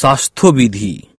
স্বাস্থ্যবিধি